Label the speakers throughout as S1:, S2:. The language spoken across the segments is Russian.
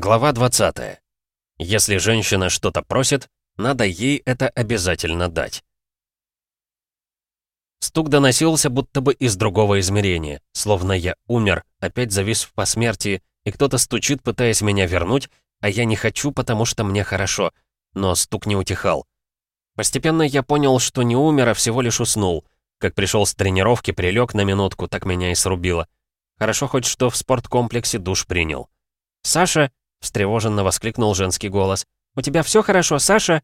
S1: Глава 20. Если женщина что-то просит, надо ей это обязательно дать. Стук доносился будто бы из другого измерения, словно я умер, опять завис в посмертии, и кто-то стучит, пытаясь меня вернуть, а я не хочу, потому что мне хорошо, но стук не утихал. Постепенно я понял, что не умер, а всего лишь уснул. Как пришел с тренировки, прилег на минутку, так меня и срубило. Хорошо хоть что в спорткомплексе душ принял. «Саша!» — встревоженно воскликнул женский голос. «У тебя все хорошо, Саша?»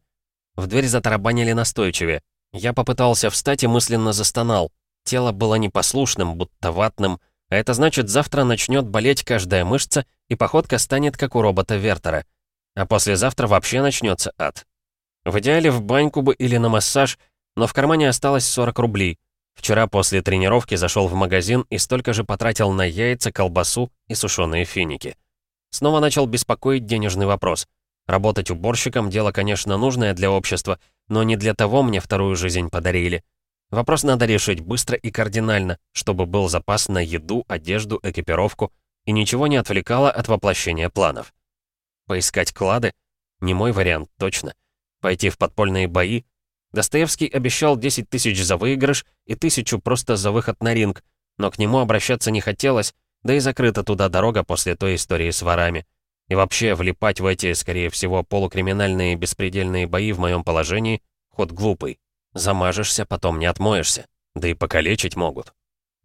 S1: В дверь затарабанили настойчивее. Я попытался встать и мысленно застонал. Тело было непослушным, будто ватным, а это значит, завтра начнет болеть каждая мышца, и походка станет как у робота Вертера. А послезавтра вообще начнется ад. В идеале в баньку бы или на массаж, но в кармане осталось 40 рублей. Вчера после тренировки зашел в магазин и столько же потратил на яйца, колбасу и сушеные финики. Снова начал беспокоить денежный вопрос. Работать уборщиком — дело, конечно, нужное для общества, но не для того мне вторую жизнь подарили. Вопрос надо решить быстро и кардинально, чтобы был запас на еду, одежду, экипировку, и ничего не отвлекало от воплощения планов. Поискать клады? Не мой вариант, точно. Пойти в подпольные бои? Достоевский обещал 10 тысяч за выигрыш и тысячу просто за выход на ринг, но к нему обращаться не хотелось, да и закрыта туда дорога после той истории с ворами. И вообще, влипать в эти, скорее всего, полукриминальные беспредельные бои в моем положении — ход глупый. Замажешься, потом не отмоешься. Да и покалечить могут.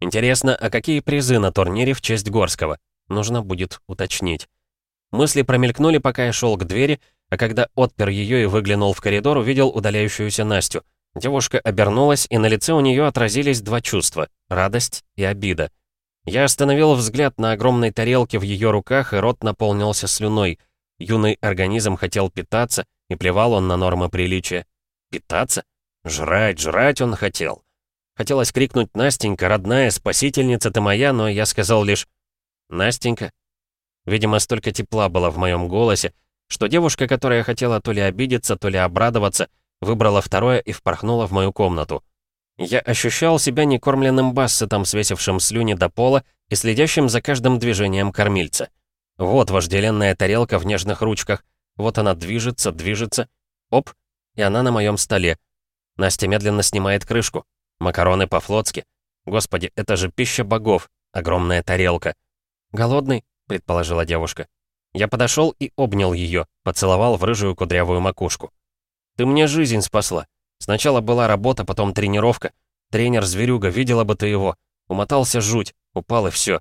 S1: Интересно, а какие призы на турнире в честь Горского? Нужно будет уточнить. Мысли промелькнули, пока я шел к двери, а когда отпер ее и выглянул в коридор, увидел удаляющуюся Настю. Девушка обернулась, и на лице у нее отразились два чувства — радость и обида. Я остановил взгляд на огромной тарелке в ее руках, и рот наполнился слюной. Юный организм хотел питаться, и плевал он на нормы приличия. Питаться? Жрать, жрать он хотел. Хотелось крикнуть «Настенька, родная, спасительница ты моя», но я сказал лишь «Настенька». Видимо, столько тепла было в моем голосе, что девушка, которая хотела то ли обидеться, то ли обрадоваться, выбрала второе и впорхнула в мою комнату. Я ощущал себя некормленным бассетом, свесившим слюни до пола и следящим за каждым движением кормильца. Вот вожделенная тарелка в нежных ручках. Вот она движется, движется. Оп, и она на моем столе. Настя медленно снимает крышку. Макароны по-флотски. Господи, это же пища богов. Огромная тарелка. «Голодный?» — предположила девушка. Я подошел и обнял ее, поцеловал в рыжую кудрявую макушку. «Ты мне жизнь спасла. Сначала была работа, потом тренировка. Тренер-зверюга, видела бы ты его. Умотался жуть, упал и все.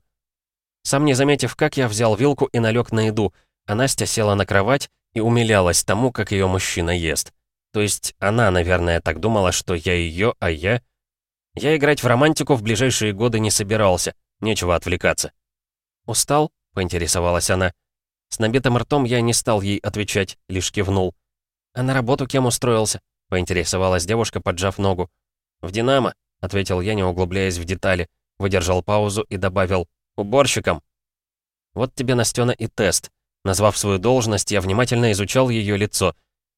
S1: Сам не заметив, как я взял вилку и налег на еду, а Настя села на кровать и умилялась тому, как ее мужчина ест. То есть она, наверное, так думала, что я ее, а я... Я играть в романтику в ближайшие годы не собирался, нечего отвлекаться. «Устал?» — поинтересовалась она. С набитым ртом я не стал ей отвечать, лишь кивнул. «А на работу кем устроился?» — поинтересовалась девушка, поджав ногу. «В «Динамо», — ответил я, не углубляясь в детали. Выдержал паузу и добавил «уборщиком». Вот тебе, Настена, и тест. Назвав свою должность, я внимательно изучал ее лицо.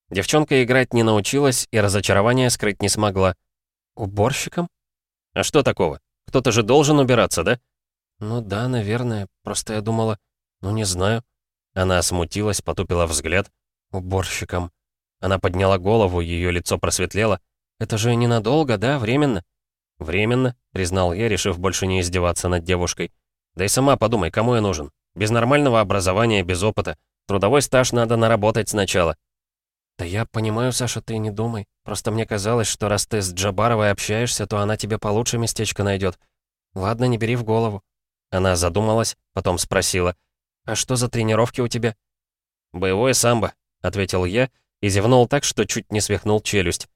S1: Девчонка играть не научилась и разочарование скрыть не смогла. «Уборщиком?» «А что такого? Кто-то же должен убираться, да?» «Ну да, наверное. Просто я думала... Ну не знаю». Она смутилась, потупила взгляд. «Уборщиком». Она подняла голову, ее лицо просветлело. «Это же ненадолго, да? Временно?» «Временно», — признал я, решив больше не издеваться над девушкой. «Да и сама подумай, кому я нужен? Без нормального образования, без опыта. Трудовой стаж надо наработать сначала». «Да я понимаю, Саша, ты не думай. Просто мне казалось, что раз ты с Джабаровой общаешься, то она тебе получше местечко найдет. Ладно, не бери в голову». Она задумалась, потом спросила. «А что за тренировки у тебя?» «Боевое самбо», — ответил я, и зевнул так, что чуть не свихнул челюсть.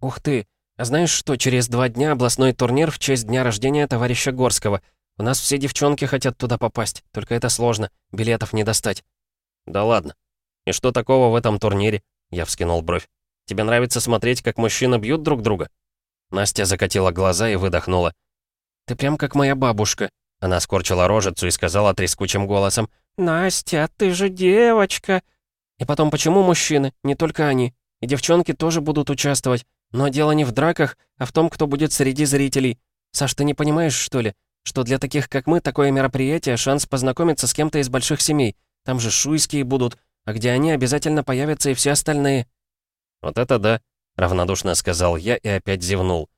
S1: «Ух ты! А знаешь что, через два дня областной турнир в честь дня рождения товарища Горского. У нас все девчонки хотят туда попасть, только это сложно, билетов не достать». «Да ладно. И что такого в этом турнире?» Я вскинул бровь. «Тебе нравится смотреть, как мужчины бьют друг друга?» Настя закатила глаза и выдохнула. «Ты прям как моя бабушка». Она скорчила рожицу и сказала трескучим голосом. «Настя, ты же девочка!» И потом, почему мужчины? Не только они. И девчонки тоже будут участвовать. Но дело не в драках, а в том, кто будет среди зрителей. Саш, ты не понимаешь, что ли? Что для таких, как мы, такое мероприятие — шанс познакомиться с кем-то из больших семей.
S2: Там же шуйские будут, а где они, обязательно появятся и все остальные».
S1: «Вот это да», — равнодушно сказал я и опять зевнул.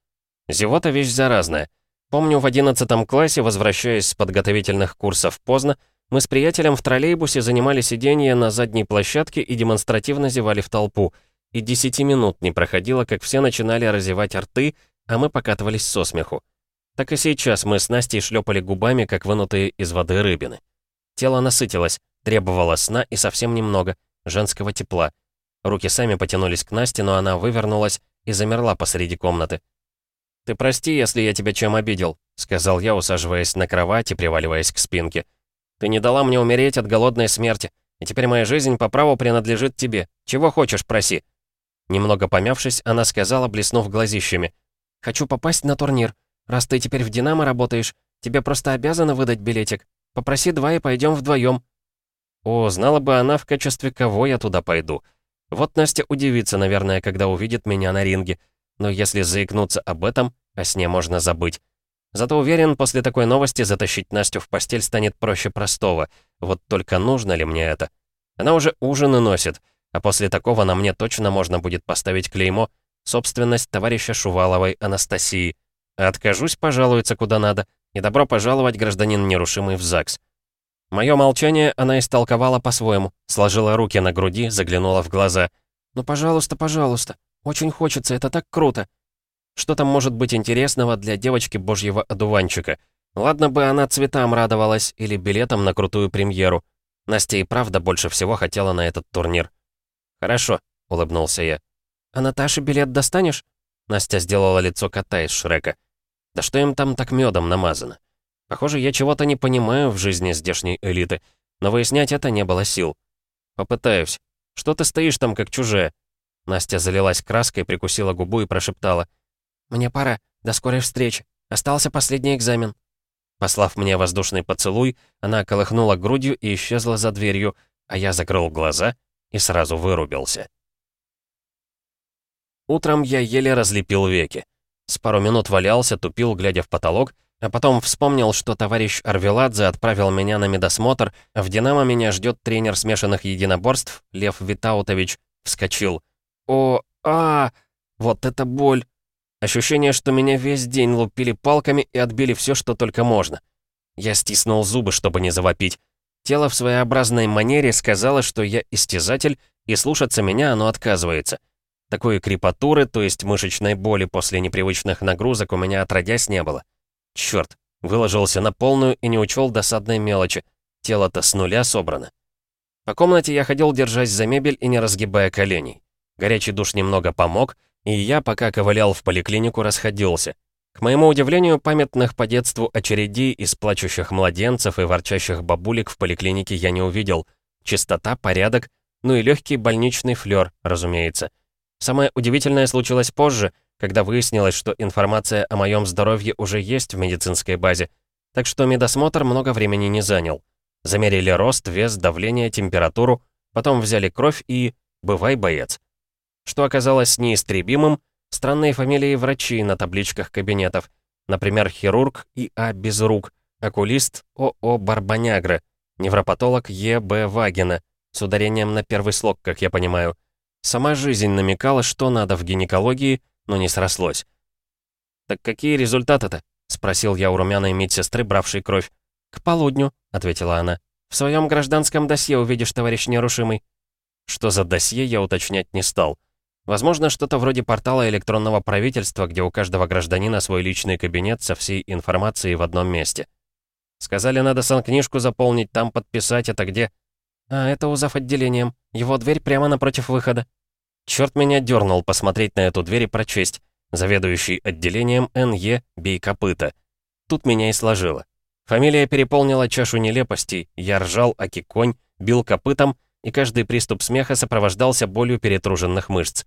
S1: «Зевота вещь заразная. Помню, в одиннадцатом классе, возвращаясь с подготовительных курсов поздно, мы с приятелем в троллейбусе занимали сиденье на задней площадке и демонстративно зевали в толпу. И десяти минут не проходило, как все начинали разевать рты, а мы покатывались со смеху. Так и сейчас мы с Настей шлепали губами, как вынутые из воды рыбины. Тело насытилось, требовало сна и совсем немного, женского тепла. Руки сами потянулись к Насте, но она вывернулась и замерла посреди комнаты. «Ты прости, если я тебя чем обидел», — сказал я, усаживаясь на кровать и приваливаясь к спинке. «Ты не дала мне умереть от голодной смерти, и теперь моя жизнь по праву принадлежит тебе. Чего хочешь, проси». Немного помявшись, она сказала, блеснув глазищами. «Хочу попасть на турнир. Раз ты теперь в «Динамо» работаешь, тебе просто обязаны выдать билетик. Попроси два и пойдем вдвоем. О, знала бы она, в качестве кого я туда пойду. Вот Настя удивится, наверное, когда увидит меня на ринге. Но если заикнуться об этом, о сне можно забыть. Зато уверен, после такой новости затащить Настю в постель станет проще простого. Вот только нужно ли мне это? Она уже ужины носит, а после такого на мне точно можно будет поставить клеймо «Собственность товарища Шуваловой Анастасии». А откажусь, пожалуется куда надо. И добро пожаловать, гражданин нерушимый в ЗАГС. Мое молчание она истолковала по-своему, сложила руки на груди, заглянула в глаза. «Ну, пожалуйста, пожалуйста. Очень хочется, это так круто. Что там может быть интересного для девочки божьего одуванчика? Ладно бы она цветам радовалась или билетом на крутую премьеру. Настя и правда больше всего хотела на этот турнир. «Хорошо», — улыбнулся я. «А Наташе билет достанешь?» Настя сделала лицо кота из Шрека. «Да что им там так медом намазано?» Похоже, я чего-то не понимаю в жизни здешней элиты, но выяснять это не было сил. Попытаюсь. Что ты стоишь там, как чужая? Настя залилась краской, прикусила губу и прошептала. «Мне пора. До скорой встречи. Остался последний экзамен». Послав мне воздушный поцелуй, она колыхнула грудью и исчезла за дверью, а я закрыл глаза и сразу вырубился. Утром я еле разлепил веки. С пару минут валялся, тупил, глядя в потолок, а потом вспомнил, что товарищ Арвеладзе отправил меня на медосмотр, а в «Динамо» меня ждет тренер смешанных единоборств Лев Витаутович. Вскочил. О, а, вот это боль. Ощущение, что меня весь день лупили палками и отбили все, что только можно. Я стиснул зубы, чтобы не завопить. Тело в своеобразной манере сказало, что я истязатель, и слушаться меня оно отказывается. Такой крепатуры, то есть мышечной боли после непривычных нагрузок у меня отродясь не было. Черт, выложился на полную и не учел досадной мелочи. Тело-то с нуля собрано. По комнате я ходил, держась за мебель и не разгибая коленей. Горячий душ немного помог, и я, пока ковылял в поликлинику, расходился. К моему удивлению, памятных по детству очередей из плачущих младенцев и ворчащих бабулек в поликлинике я не увидел. Чистота, порядок, ну и легкий больничный флер, разумеется. Самое удивительное случилось позже, когда выяснилось, что информация о моем здоровье уже есть в медицинской базе, так что медосмотр много времени не занял. Замерили рост, вес, давление, температуру, потом взяли кровь и... бывай боец. Что оказалось неистребимым, странные фамилии врачей на табличках кабинетов. Например, хирург И.А. Безрук, окулист О.О. Барбанягра, невропатолог Е.Б. Вагина, с ударением на первый слог, как я понимаю. Сама жизнь намекала, что надо в гинекологии, но не срослось. «Так какие результаты-то?» — спросил я у румяной медсестры, бравшей кровь. «К полудню», — ответила она. «В своем гражданском досье увидишь, товарищ нерушимый». Что за досье, я уточнять не стал. Возможно, что-то вроде портала электронного правительства, где у каждого гражданина свой личный кабинет со всей информацией в одном месте. Сказали, надо санкнижку заполнить, там подписать, это где? А, это у зав. отделением. Его дверь прямо напротив выхода. Черт меня дернул посмотреть на эту дверь и прочесть. Заведующий отделением Н.Е. Бей копыта. Тут меня и сложило. Фамилия переполнила чашу нелепостей. Я ржал, аки конь, бил копытом, и каждый приступ смеха сопровождался болью перетруженных мышц.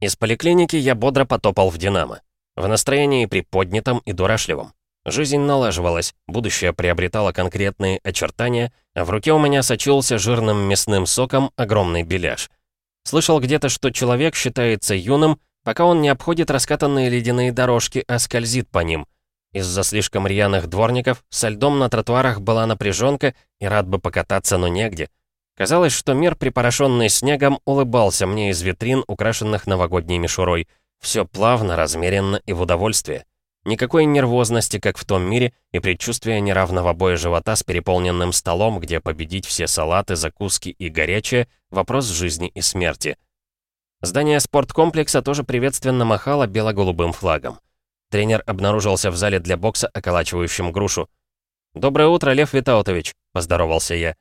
S1: Из поликлиники я бодро потопал в «Динамо». В настроении приподнятом и дурашливом. Жизнь налаживалась, будущее приобретало конкретные очертания, а в руке у меня сочился жирным мясным соком огромный беляш. Слышал где-то, что человек считается юным, пока он не обходит раскатанные ледяные дорожки, а скользит по ним. Из-за слишком рьяных дворников со льдом на тротуарах была напряженка, и рад бы покататься, но негде. Казалось, что мир, припорошенный снегом, улыбался мне из витрин, украшенных новогодней мишурой. Все плавно, размеренно и в удовольствие. Никакой нервозности, как в том мире, и предчувствия неравного боя живота с переполненным столом, где победить все салаты, закуски и горячее — вопрос жизни и смерти. Здание спорткомплекса тоже приветственно махало бело-голубым флагом. Тренер обнаружился в зале для бокса, околачивающим грушу. «Доброе утро, Лев Витаутович», — поздоровался я.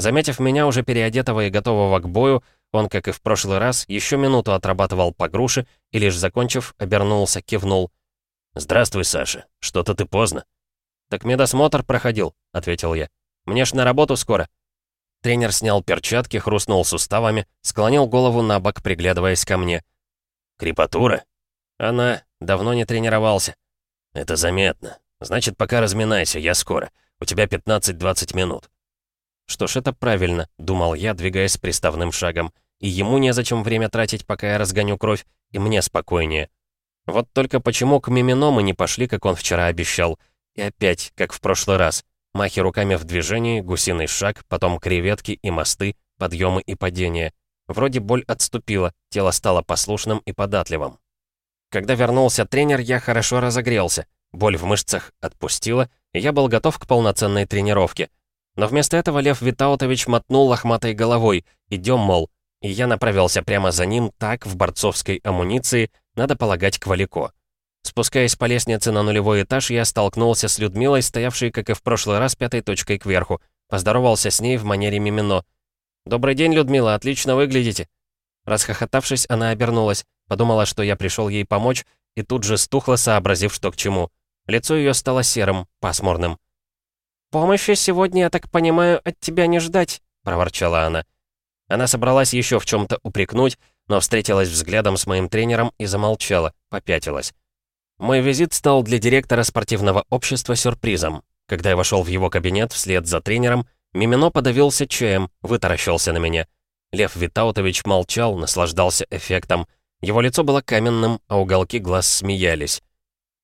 S1: Заметив меня уже переодетого и готового к бою, он, как и в прошлый раз, еще минуту отрабатывал по груше и, лишь закончив, обернулся, кивнул. «Здравствуй, Саша. Что-то ты поздно». «Так медосмотр проходил», — ответил я. «Мне ж на работу скоро». Тренер снял перчатки, хрустнул суставами, склонил голову на бок, приглядываясь ко мне. «Крепатура?» «Она. Давно не тренировался». «Это заметно. Значит, пока разминайся, я скоро. У тебя 15-20 минут». «Что ж, это правильно», — думал я, двигаясь приставным шагом. «И ему незачем время тратить, пока я разгоню кровь, и мне спокойнее». Вот только почему к Мимино мы не пошли, как он вчера обещал. И опять, как в прошлый раз. Махи руками в движении, гусиный шаг, потом креветки и мосты, подъемы и падения. Вроде боль отступила, тело стало послушным и податливым. Когда вернулся тренер, я хорошо разогрелся. Боль в мышцах отпустила, и я был готов к полноценной тренировке. Но вместо этого Лев Витаутович мотнул лохматой головой. «Идем, мол». И я направился прямо за ним, так, в борцовской амуниции, надо полагать, к Валико. Спускаясь по лестнице на нулевой этаж, я столкнулся с Людмилой, стоявшей, как и в прошлый раз, пятой точкой кверху. Поздоровался с ней в манере мимино. «Добрый день, Людмила, отлично выглядите». Расхохотавшись, она обернулась, подумала, что я пришел ей помочь, и тут же стухла, сообразив, что к чему. Лицо ее стало серым, пасмурным. «Помощи сегодня, я так понимаю, от тебя не ждать», — проворчала она. Она собралась еще в чем-то упрекнуть, но встретилась взглядом с моим тренером и замолчала, попятилась. Мой визит стал для директора спортивного общества сюрпризом. Когда я вошел в его кабинет вслед за тренером, Мимино подавился чаем, вытаращился на меня. Лев Витаутович молчал, наслаждался эффектом. Его лицо было каменным, а уголки глаз смеялись.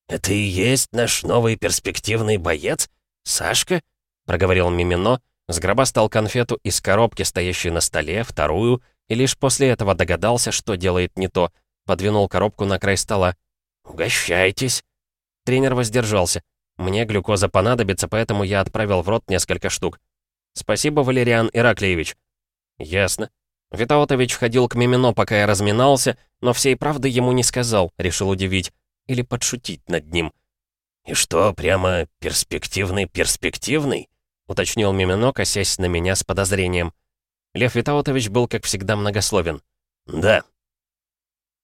S1: «Это и есть наш новый перспективный боец?» «Сашка?» — проговорил Мимино, сгробастал конфету из коробки, стоящей на столе, вторую, и лишь после этого догадался, что делает не то. Подвинул коробку на край стола. «Угощайтесь!» Тренер воздержался. Мне глюкоза понадобится, поэтому я отправил в рот несколько штук. «Спасибо, Валериан Ираклиевич». «Ясно». Витаутович ходил к Мимино, пока я разминался, но всей правды ему не сказал, решил удивить. Или подшутить над ним. «И что, прямо перспективный-перспективный?» — уточнил Мимино, косясь на меня с подозрением. Лев Витаутович был, как всегда, многословен. «Да».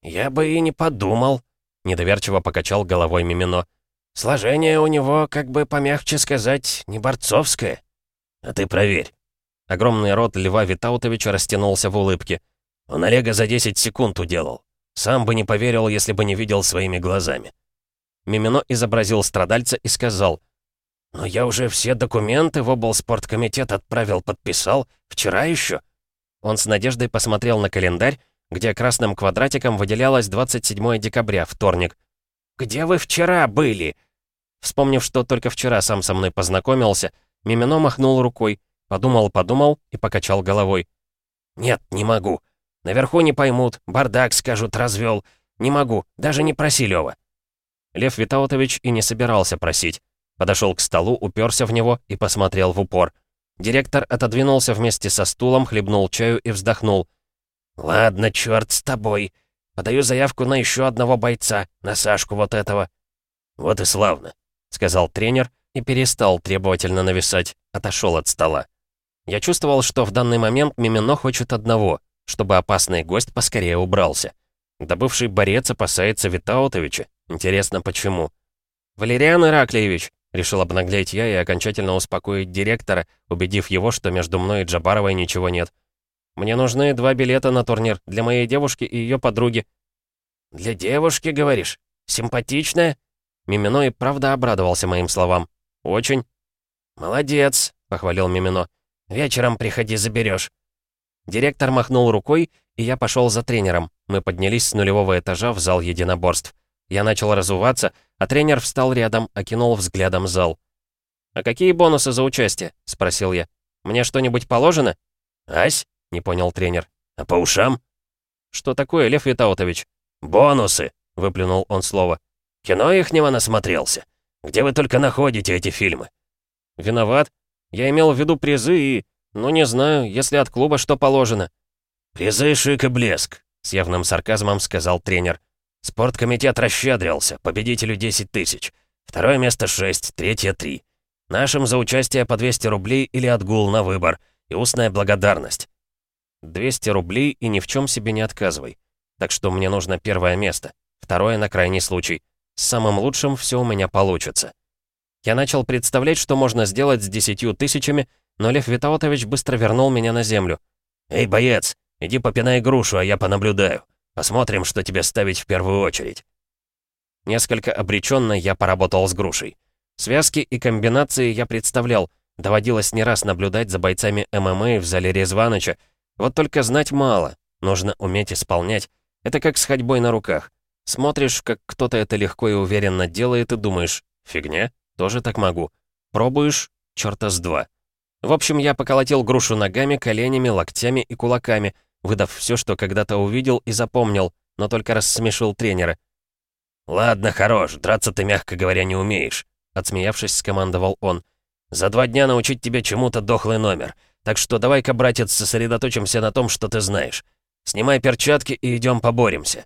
S1: «Я бы и не подумал», — недоверчиво покачал головой Мимино. «Сложение у него, как бы помягче сказать, не борцовское. А ты проверь». Огромный рот Льва Витаутовича растянулся в улыбке. Он Олега за 10 секунд уделал. Сам бы не поверил, если бы не видел своими глазами. Мимино изобразил страдальца и сказал, «Но я уже все документы в облспорткомитет отправил, подписал. Вчера еще». Он с надеждой посмотрел на календарь, где красным квадратиком выделялось 27 декабря, вторник. «Где вы вчера были?» Вспомнив, что только вчера сам со мной познакомился, Мимино махнул рукой, подумал-подумал и покачал головой. «Нет, не могу. Наверху не поймут, бардак, скажут, развел. Не могу, даже не проси, Лёва. Лев Витаутович и не собирался просить. Подошел к столу, уперся в него и посмотрел в упор. Директор отодвинулся вместе со стулом, хлебнул чаю и вздохнул. «Ладно, черт с тобой. Подаю заявку на еще одного бойца, на Сашку вот этого». «Вот и славно», — сказал тренер и перестал требовательно нависать, отошел от стола. Я чувствовал, что в данный момент Мимино хочет одного, чтобы опасный гость поскорее убрался. Да бывший борец опасается Витаутовича. Интересно, почему? «Валериан Ираклиевич!» — решил обнаглеть я и окончательно успокоить директора, убедив его, что между мной и Джабаровой ничего нет. «Мне нужны два билета на турнир для моей девушки и ее подруги». «Для девушки, говоришь? Симпатичная?» Мимино и правда обрадовался моим словам. «Очень». «Молодец», — похвалил Мимино. «Вечером приходи, заберешь. Директор махнул рукой, и я пошел за тренером. Мы поднялись с нулевого этажа в зал единоборств. Я начал разуваться, а тренер встал рядом, окинул взглядом зал. «А какие бонусы за участие?» — спросил я. «Мне что-нибудь положено?» «Ась?» — не понял тренер. «А по ушам?»
S2: «Что такое, Лев Витаутович?»
S1: «Бонусы!» — выплюнул он слово. «Кино ихнего насмотрелся. Где вы только находите эти фильмы?»
S2: «Виноват. Я имел в виду призы и... Ну, не знаю, если от клуба что положено».
S1: «Призы, шик и блеск», — с явным сарказмом сказал тренер. «Спорткомитет расщедрился, победителю 10 тысяч. Второе место 6, третье 3. Нашим за участие по 200 рублей или отгул на выбор. И устная благодарность.
S2: 200 рублей и ни в чем себе не отказывай. Так что мне нужно первое место. Второе на крайний случай. С самым лучшим все у меня получится. Я начал представлять, что можно сделать с десятью тысячами, но Лев Витаутович быстро вернул меня на землю.
S1: «Эй, боец, иди попинай грушу, а я понаблюдаю. Посмотрим, что тебе ставить в первую очередь».
S2: Несколько обреченно я поработал с грушей. Связки и комбинации я представлял. Доводилось не раз наблюдать за бойцами ММА в зале Резваныча. Вот только знать мало. Нужно уметь исполнять. Это как с ходьбой на руках. Смотришь, как кто-то это легко и уверенно делает, и думаешь, фигня, тоже так могу. Пробуешь, черта с два. В общем, я поколотил грушу ногами, коленями, локтями и кулаками, выдав все, что когда-то увидел и запомнил, но только рассмешил тренера.
S1: «Ладно, хорош, драться ты, мягко говоря, не умеешь», — отсмеявшись, скомандовал он. «За два дня научить тебя чему-то дохлый номер. Так что давай-ка, братец, сосредоточимся на том, что ты знаешь. Снимай перчатки и идем поборемся».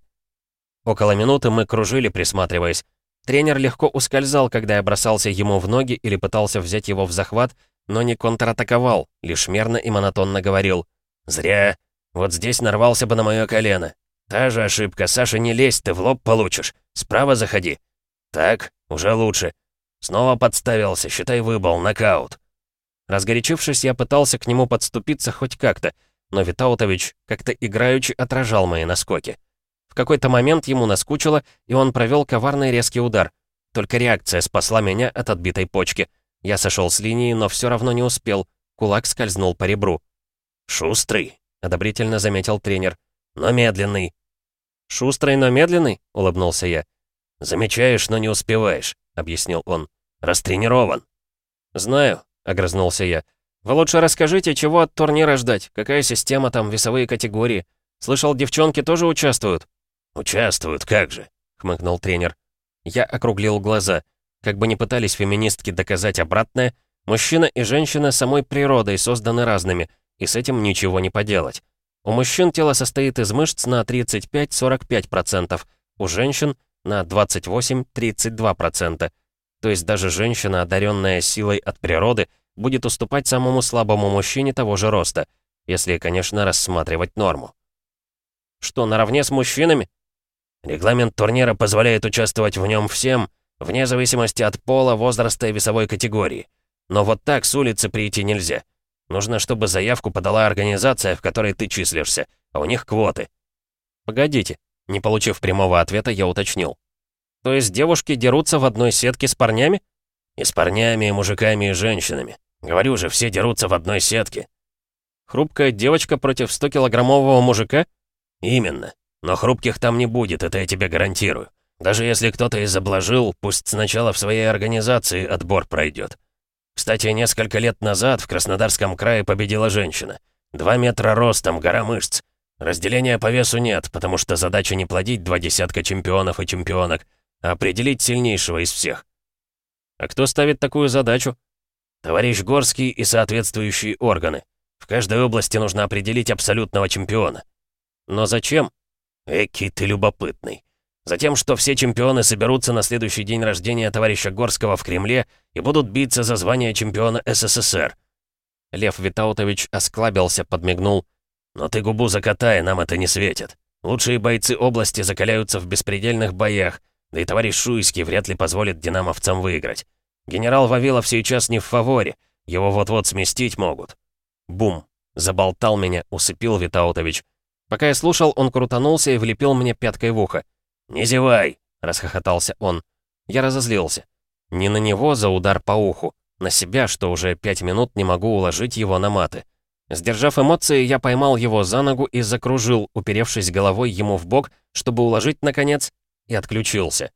S2: Около минуты мы кружили, присматриваясь. Тренер легко ускользал, когда я бросался ему в ноги или пытался взять его в захват, но не контратаковал, лишь мерно и монотонно говорил.
S1: «Зря. Вот здесь нарвался бы на мое колено. Та же ошибка. Саша, не лезь, ты в лоб получишь. Справа заходи. Так, уже лучше. Снова подставился, считай, выбыл, нокаут».
S2: Разгорячившись, я пытался к нему подступиться хоть как-то, но Витаутович как-то играючи отражал мои наскоки. В какой-то момент ему наскучило, и он провел коварный резкий удар. Только реакция спасла меня от отбитой почки. Я сошел с линии, но все равно не успел. Кулак скользнул по ребру.
S1: «Шустрый», — одобрительно заметил тренер.
S2: «Но медленный». «Шустрый, но медленный?» — улыбнулся я.
S1: «Замечаешь, но не успеваешь», — объяснил он. «Растренирован».
S2: «Знаю», — огрызнулся я. «Вы лучше расскажите, чего от турнира ждать? Какая система там, весовые категории? Слышал, девчонки тоже участвуют?»
S1: «Участвуют, как же», — хмыкнул тренер.
S2: Я округлил глаза. Как бы ни пытались феминистки доказать обратное, мужчина и женщина самой природой созданы разными, и с этим ничего не поделать. У мужчин тело состоит из мышц на 35-45%, у женщин на 28-32%. То есть даже женщина, одаренная силой от природы, будет уступать самому слабому мужчине того же роста, если, конечно, рассматривать норму. Что, наравне с мужчинами?
S1: Регламент турнира позволяет участвовать в нем всем, вне зависимости от пола, возраста и весовой категории. Но вот так с улицы прийти нельзя. Нужно, чтобы заявку подала организация, в которой ты числишься, а у них квоты.
S2: Погодите, не получив прямого ответа, я уточнил. То есть девушки дерутся в одной сетке с парнями?
S1: И с парнями, и мужиками, и женщинами. Говорю же, все дерутся в одной сетке.
S2: Хрупкая девочка против 100-килограммового мужика?
S1: Именно. Но хрупких там не будет, это я тебе гарантирую. Даже если кто-то и пусть сначала в своей организации отбор пройдет. Кстати, несколько лет назад в Краснодарском крае победила женщина. Два метра ростом, гора мышц. Разделения по весу нет, потому что задача не плодить два десятка чемпионов и чемпионок, а определить сильнейшего из всех.
S2: А кто ставит такую задачу?
S1: Товарищ Горский и соответствующие органы. В каждой области нужно определить абсолютного чемпиона.
S2: Но зачем?
S1: Эки ты любопытный. Затем, что все чемпионы соберутся на следующий день рождения товарища Горского в Кремле и будут биться за звание чемпиона СССР.
S2: Лев Витаутович осклабился, подмигнул.
S1: «Но ты губу закатай, нам это не светит. Лучшие бойцы области закаляются в беспредельных боях, да и товарищ Шуйский вряд ли позволит динамовцам выиграть. Генерал Вавилов сейчас не в фаворе, его вот-вот сместить могут».
S2: Бум! Заболтал меня, усыпил Витаутович. Пока я слушал, он крутанулся и влепил мне пяткой в ухо.
S1: «Не зевай!»
S2: — расхохотался он. Я разозлился. Не на него за удар по уху, на себя, что уже пять минут не могу уложить его на маты. Сдержав эмоции, я поймал его за ногу и закружил, уперевшись головой ему в бок, чтобы уложить, наконец, и отключился.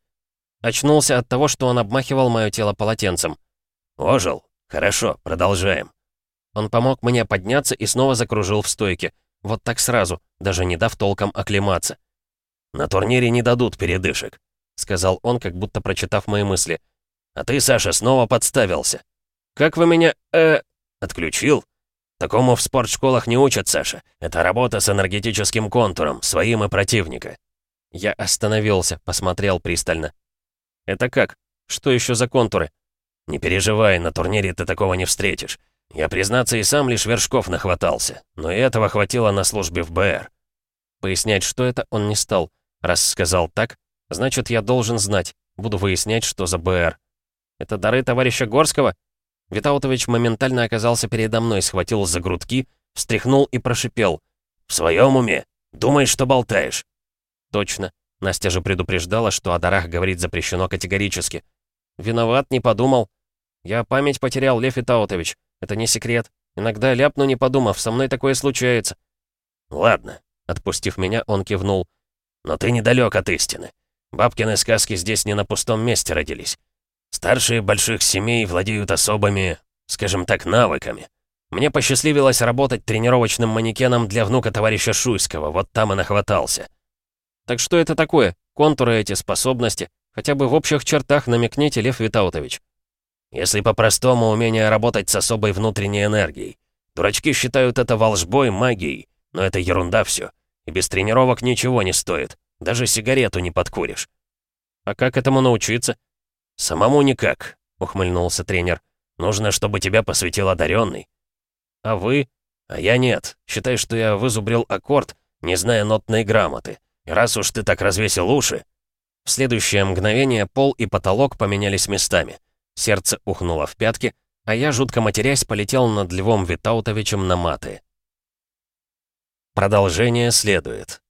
S2: Очнулся от того, что он обмахивал мое тело полотенцем.
S1: «Ожил? Хорошо, продолжаем». Он помог мне подняться и снова закружил в стойке. Вот так сразу, даже не дав толком оклематься.
S2: «На турнире не дадут передышек», — сказал он, как будто прочитав мои мысли. «А ты, Саша, снова подставился».
S1: «Как вы меня, э...»
S2: «Отключил?» Такому в спортшколах не учат, Саша. Это работа с энергетическим контуром, своим и противника.
S1: Я остановился, посмотрел пристально. «Это как? Что еще за контуры?»
S2: «Не переживай, на турнире ты такого не встретишь. Я, признаться, и сам лишь вершков нахватался, но и этого хватило на службе в БР».
S1: Пояснять, что это, он не стал. Раз сказал так, значит, я должен знать. Буду выяснять, что за БР. Это дары товарища Горского? Витаутович моментально оказался передо мной, схватил за грудки, встряхнул и прошипел.
S2: «В своем уме? Думаешь, что болтаешь?»
S1: Точно. Настя же предупреждала, что о дарах говорить запрещено категорически. Виноват, не подумал. Я память потерял, Лев Итаутович. Это не секрет. Иногда ляпну, не подумав, со мной такое случается.
S2: Ладно. Отпустив меня, он кивнул. Но ты недалек от истины. Бабкины сказки здесь не на пустом месте родились. Старшие больших семей владеют особыми, скажем так, навыками. Мне посчастливилось работать тренировочным манекеном для внука товарища Шуйского, вот там и нахватался.
S1: Так что это такое? Контуры эти, способности? Хотя бы в общих чертах намекните, Лев Витаутович.
S2: Если по-простому, умение работать с особой внутренней энергией. Дурачки считают это волжбой, магией, но это ерунда все. Без тренировок ничего не стоит. Даже сигарету не подкуришь.
S1: А как этому научиться?
S2: Самому никак, ухмыльнулся тренер. Нужно, чтобы тебя посвятил одаренный.
S1: А вы?
S2: А я нет. Считай, что я вызубрил аккорд, не зная нотной грамоты. Раз уж ты так развесил уши...
S1: В следующее мгновение пол и потолок поменялись местами. Сердце ухнуло в пятки, а я, жутко матерясь, полетел над Львом Витаутовичем на маты.
S2: Продолжение следует.